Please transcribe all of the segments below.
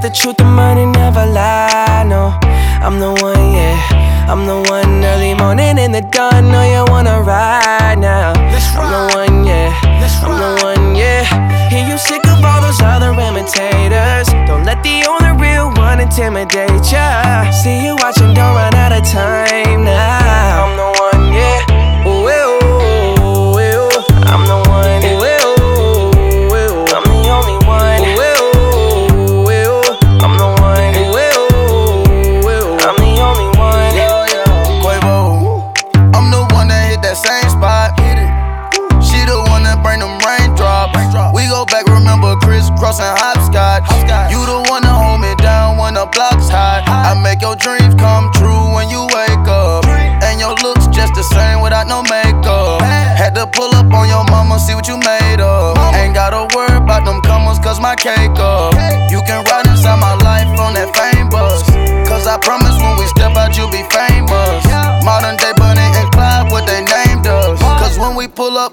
the truth, the money crisscross and hopscotch. You the one that hold me down when the block's hot. I make your dreams come true when you wake up. And your looks just the same without no makeup. Had to pull up on your mama, see what you made of. Ain't gotta worry about them comers, cause my cake up. You can ride inside my life on that fame bus. Cause I promise when we step out, you'll be famous. Modern day Bonnie and Clyde, what they named us. Cause when we pull up,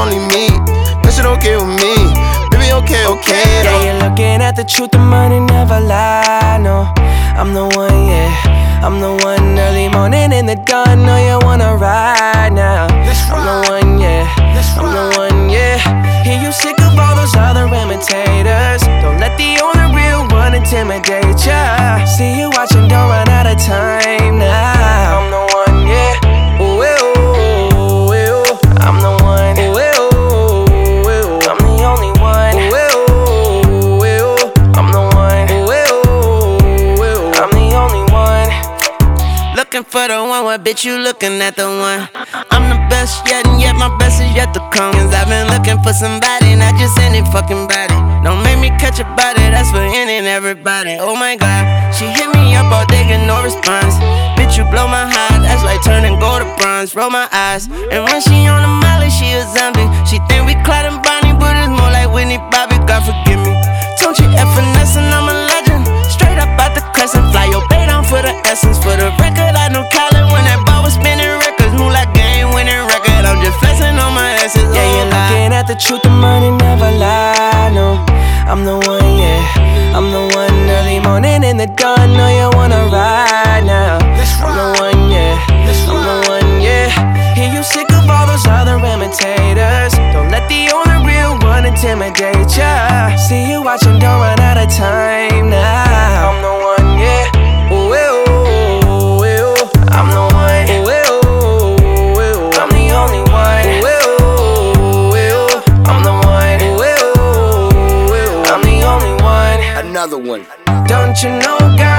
only me. That shit okay with me. Baby, okay, okay Yeah, you're looking at the truth, the money never lie. No, I'm the one, yeah. I'm the one early morning in the dawn. Know you wanna ride now. For the one, what bitch you looking at the one? I'm the best yet, and yet my best is yet to come. Cause I've been looking for somebody, not just any fucking body. Don't make me catch a body, that's for any and everybody. Oh my god, she hit me up all day, get no response. Bitch, you blow my heart, that's like turning gold to bronze. Roll my eyes, and when she on the molly, she a zombie. She think we Clyde another one. Don't you know, God?